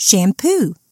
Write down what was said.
shampoo.